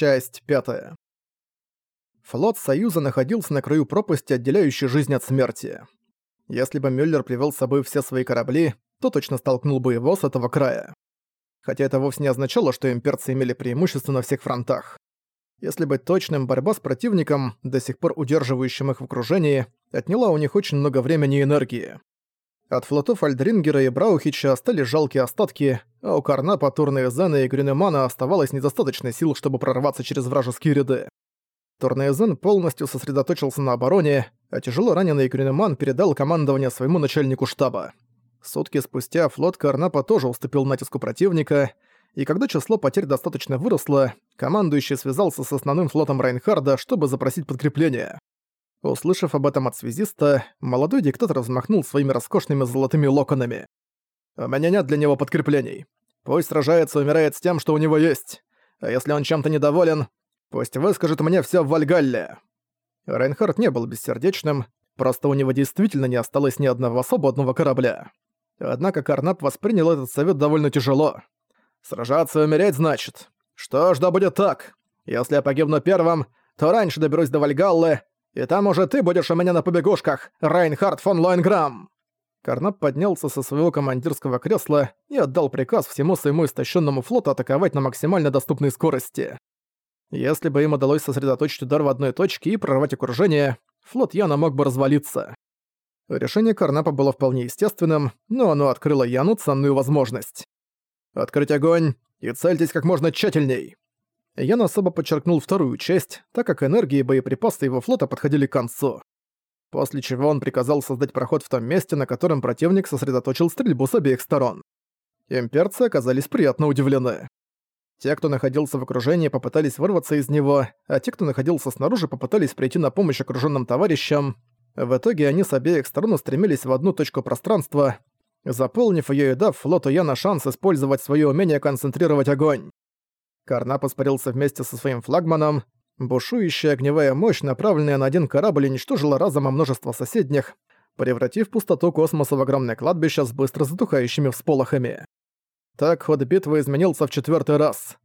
Часть пятая. Флот Союза находился на краю пропасти, отделяющей жизнь от смерти. Если бы Мюллер привел с собой все свои корабли, то точно столкнул бы его с этого края. Хотя это вовсе не означало, что имперцы имели преимущество на всех фронтах. Если быть точным, борьба с противником, до сих пор удерживающим их в окружении, отняла у них очень много времени и энергии. От флотов Альдрингера и Браухича остались жалкие остатки, а у Карнапа, Турнеезена и Грюнемана оставалось недостаточно сил, чтобы прорваться через вражеские ряды. Турнеезен полностью сосредоточился на обороне, а тяжело раненый Грюнеман передал командование своему начальнику штаба. Сутки спустя флот Карнапа тоже уступил натиску противника, и когда число потерь достаточно выросло, командующий связался с основным флотом Райнхарда, чтобы запросить подкрепление. Услышав об этом от связиста, молодой диктатор взмахнул своими роскошными золотыми локонами. «У меня нет для него подкреплений. Пусть сражается и умирает с тем, что у него есть. А если он чем-то недоволен, пусть выскажет мне всё в Вальгалле». Рейнхард не был бессердечным, просто у него действительно не осталось ни одного свободного корабля. Однако Карнап воспринял этот совет довольно тяжело. «Сражаться и умереть, значит? Что ж, да будет так. Если я погибну первым, то раньше доберусь до Вальгаллы, и там уже ты будешь у меня на побегушках, Райнхард фон Лоинграм!» Карнап поднялся со своего командирского кресла и отдал приказ всему своему истощенному флоту атаковать на максимально доступной скорости. Если бы им удалось сосредоточить удар в одной точке и прорвать окружение, флот Яна мог бы развалиться. Решение Карнапа было вполне естественным, но оно открыло Яну ценную возможность. «Открыть огонь и цельтесь как можно тщательней!» Ян особо подчеркнул вторую часть, так как энергии и боеприпасы его флота подходили к концу. После чего он приказал создать проход в том месте, на котором противник сосредоточил стрельбу с обеих сторон. Имперцы оказались приятно удивлены. Те, кто находился в окружении, попытались вырваться из него, а те, кто находился снаружи, попытались прийти на помощь окруженным товарищам. В итоге они с обеих сторон устремились в одну точку пространства, заполнив ее и дав флоту Яна шанс использовать свое умение концентрировать огонь. Карнап испарился вместе со своим флагманом. Бушующая огневая мощь, направленная на один корабль, уничтожила разом множество соседних, превратив пустоту космоса в огромное кладбище с быстро затухающими всполохами. Так ход битвы изменился в четвертый раз.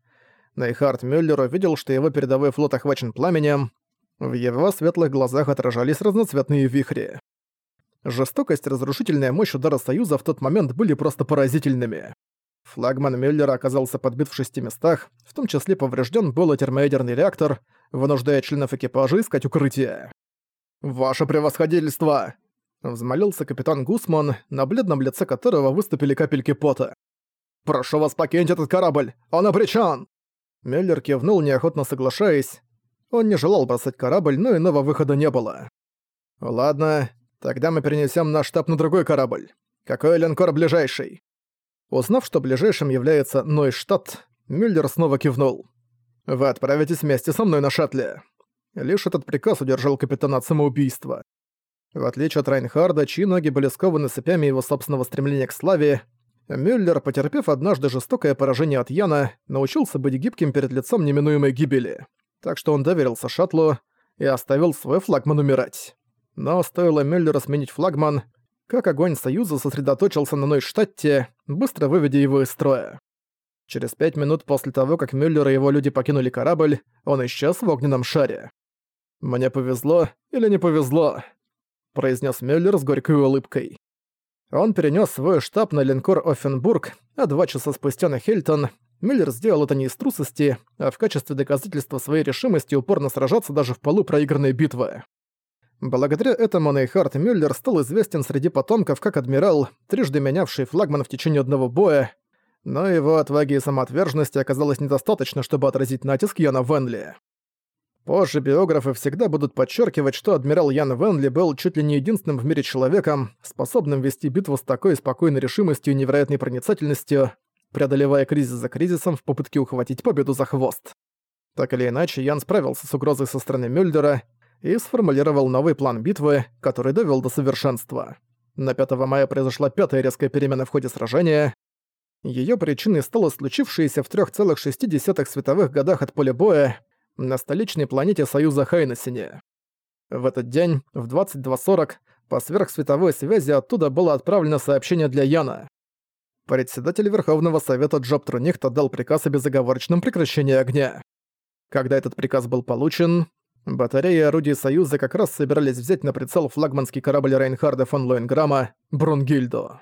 Нейхард Мюллер увидел, что его передовой флот охвачен пламенем. В его светлых глазах отражались разноцветные вихри. Жестокость и разрушительная мощь удара Союза в тот момент были просто поразительными. Флагман Мюллера оказался подбит в шести местах, в том числе поврежден был и термоядерный реактор, вынуждая членов экипажа искать укрытие. «Ваше превосходительство!» Взмолился капитан Гусман, на бледном лице которого выступили капельки пота. «Прошу вас покинуть этот корабль! Он обречен!» Мюллер кивнул, неохотно соглашаясь. Он не желал бросать корабль, но иного выхода не было. «Ладно, тогда мы перенесем наш штаб на другой корабль. Какой линкор ближайший?» Узнав, что ближайшим является Нойштадт, Мюллер снова кивнул. «Вы отправитесь вместе со мной на шаттле». Лишь этот приказ удержал капитана от самоубийства. В отличие от Райнхарда, чьи ноги были скованы цепями его собственного стремления к славе, Мюллер, потерпев однажды жестокое поражение от Яна, научился быть гибким перед лицом неминуемой гибели. Так что он доверился шаттлу и оставил свой флагман умирать. Но стоило Мюллеру сменить флагман, как огонь Союза сосредоточился на Нойштадте, быстро выведя его из строя. Через пять минут после того, как Мюллер и его люди покинули корабль, он исчез в огненном шаре. «Мне повезло или не повезло?» – произнес Мюллер с горькой улыбкой. Он перенес свой штаб на линкор Оффенбург, а два часа спустя на Хельтон. Мюллер сделал это не из трусости, а в качестве доказательства своей решимости упорно сражаться даже в полу проигранной битвы. Благодаря этому Нейхард Мюллер стал известен среди потомков как адмирал, трижды менявший флагман в течение одного боя, но его отваги и самоотверженности оказалось недостаточно, чтобы отразить натиск Яна Венли. Позже биографы всегда будут подчеркивать, что адмирал Ян Венли был чуть ли не единственным в мире человеком, способным вести битву с такой спокойной решимостью и невероятной проницательностью, преодолевая кризис за кризисом в попытке ухватить победу за хвост. Так или иначе, Ян справился с угрозой со стороны Мюльдера и сформулировал новый план битвы, который довел до совершенства. На 5 мая произошла пятая резкая перемена в ходе сражения. Ее причиной стало случившееся в 3,6 световых годах от поля боя на столичной планете Союза Хайнесене. В этот день, в 22.40, по сверхсветовой связи оттуда было отправлено сообщение для Яна. Председатель Верховного Совета Джоб Трунихт отдал приказ о безоговорочном прекращении огня. Когда этот приказ был получен, батареи орудий Союза как раз собирались взять на прицел флагманский корабль Рейнхарда фон Лоенграмма «Брунгильдо».